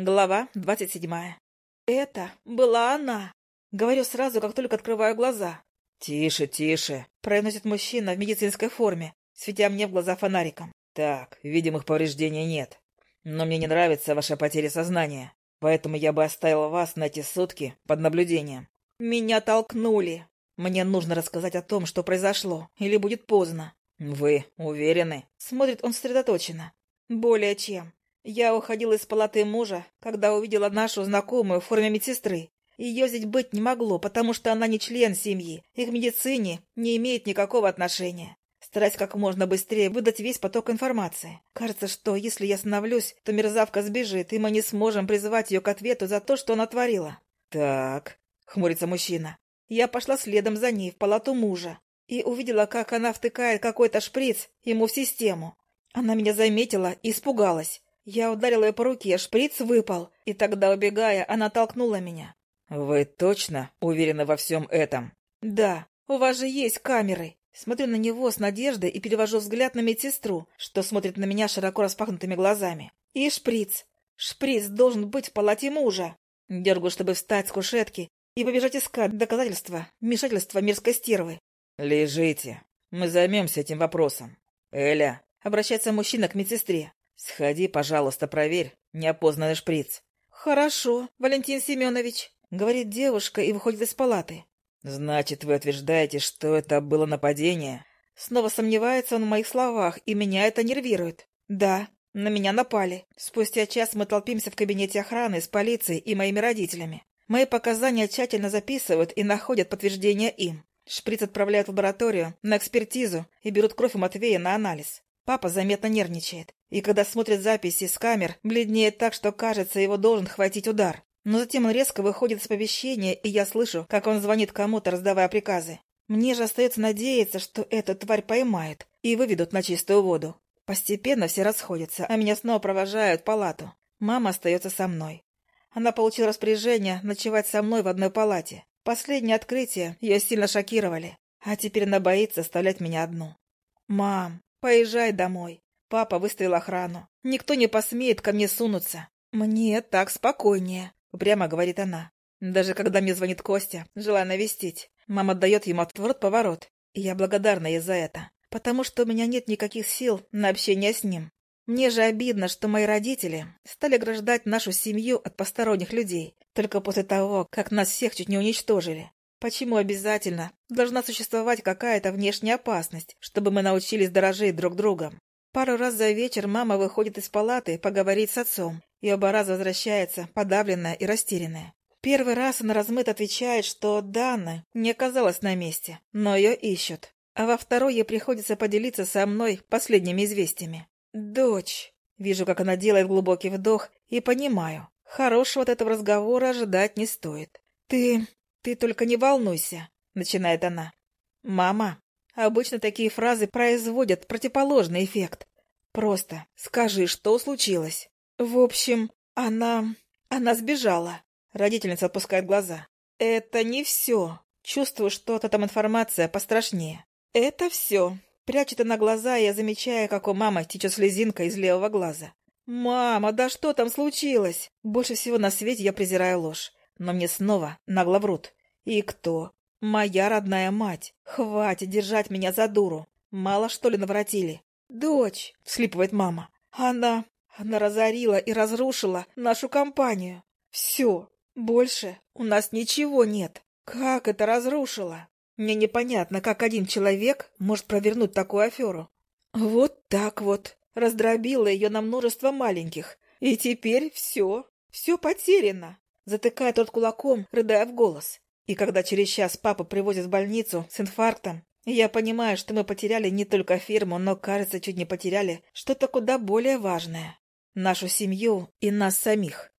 Глава двадцать седьмая. Это была она. Говорю сразу, как только открываю глаза. «Тише, тише», — произносит мужчина в медицинской форме, светя мне в глаза фонариком. «Так, видимых повреждений нет. Но мне не нравится ваша потеря сознания, поэтому я бы оставил вас на эти сутки под наблюдением». «Меня толкнули. Мне нужно рассказать о том, что произошло, или будет поздно». «Вы уверены?» Смотрит он сосредоточенно. «Более чем. Я уходила из палаты мужа, когда увидела нашу знакомую в форме медсестры. Ее здесь быть не могло, потому что она не член семьи и к медицине не имеет никакого отношения. Стараясь как можно быстрее выдать весь поток информации. Кажется, что если я остановлюсь, то мерзавка сбежит, и мы не сможем призывать ее к ответу за то, что она творила. «Так», — хмурится мужчина. Я пошла следом за ней в палату мужа и увидела, как она втыкает какой-то шприц ему в систему. Она меня заметила и испугалась. Я ударила ее по руке, шприц выпал, и тогда, убегая, она толкнула меня. «Вы точно уверены во всем этом?» «Да. У вас же есть камеры». Смотрю на него с надеждой и перевожу взгляд на медсестру, что смотрит на меня широко распахнутыми глазами. «И шприц. Шприц должен быть в палате мужа». Дергаю, чтобы встать с кушетки и побежать искать доказательства вмешательства мирской стервы. «Лежите. Мы займемся этим вопросом. Эля». Обращается мужчина к медсестре. «Сходи, пожалуйста, проверь неопознанный шприц». «Хорошо, Валентин Семенович», — говорит девушка и выходит из палаты. «Значит, вы утверждаете, что это было нападение?» Снова сомневается он в моих словах, и меня это нервирует. «Да, на меня напали. Спустя час мы толпимся в кабинете охраны с полицией и моими родителями. Мои показания тщательно записывают и находят подтверждение им. Шприц отправляют в лабораторию на экспертизу и берут кровь у Матвея на анализ. Папа заметно нервничает. И когда смотрит записи с камер, бледнеет так, что, кажется, его должен хватить удар. Но затем он резко выходит из помещения, и я слышу, как он звонит кому-то, раздавая приказы. Мне же остается надеяться, что эту тварь поймают и выведут на чистую воду. Постепенно все расходятся, а меня снова провожают в палату. Мама остается со мной. Она получила распоряжение ночевать со мной в одной палате. Последние открытия ее сильно шокировали, а теперь она боится оставлять меня одну. «Мам, Поезжай домой. Папа выставил охрану. Никто не посмеет ко мне сунуться. Мне так спокойнее, упрямо говорит она. Даже когда мне звонит Костя, желая навестить, мама дает ему отворот-поворот. И я благодарна ей за это, потому что у меня нет никаких сил на общение с ним. Мне же обидно, что мои родители стали ограждать нашу семью от посторонних людей, только после того, как нас всех чуть не уничтожили. Почему обязательно должна существовать какая-то внешняя опасность, чтобы мы научились дорожить друг другом? Пару раз за вечер мама выходит из палаты поговорить с отцом, и оба раза возвращается, подавленная и растерянная. Первый раз она размыто отвечает, что Дана не оказалась на месте, но ее ищут. А во второй ей приходится поделиться со мной последними известиями. «Дочь!» Вижу, как она делает глубокий вдох, и понимаю, хорошего от этого разговора ожидать не стоит. «Ты «Ты только не волнуйся», — начинает она. «Мама, обычно такие фразы производят противоположный эффект. Просто скажи, что случилось. В общем, она... она сбежала». Родительница отпускает глаза. «Это не все. Чувствую, что-то там информация пострашнее. Это все». Прячет она глаза, и я замечаю, как у мамы течет слезинка из левого глаза. «Мама, да что там случилось?» Больше всего на свете я презираю ложь. Но мне снова нагло врут. И кто? Моя родная мать. Хватит держать меня за дуру. Мало что ли наворотили? Дочь, вслипывает мама. Она... Она разорила и разрушила нашу компанию. Все. Больше у нас ничего нет. Как это разрушила? Мне непонятно, как один человек может провернуть такую аферу. Вот так вот. Раздробила ее на множество маленьких. И теперь все. Все потеряно затыкает рот кулаком, рыдая в голос. И когда через час папа привозит в больницу с инфарктом, я понимаю, что мы потеряли не только фирму, но, кажется, чуть не потеряли что-то куда более важное. Нашу семью и нас самих.